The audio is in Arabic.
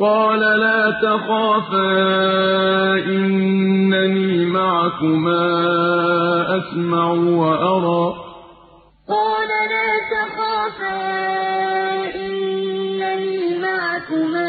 قَالَ لَا تَخَافَا إِنَّنِي مَعَكُمَا أَسْمَعُ وَأَرَىٰ. قَالَ لَا تَخَافَا إِنَّنِي مَعَكُمَا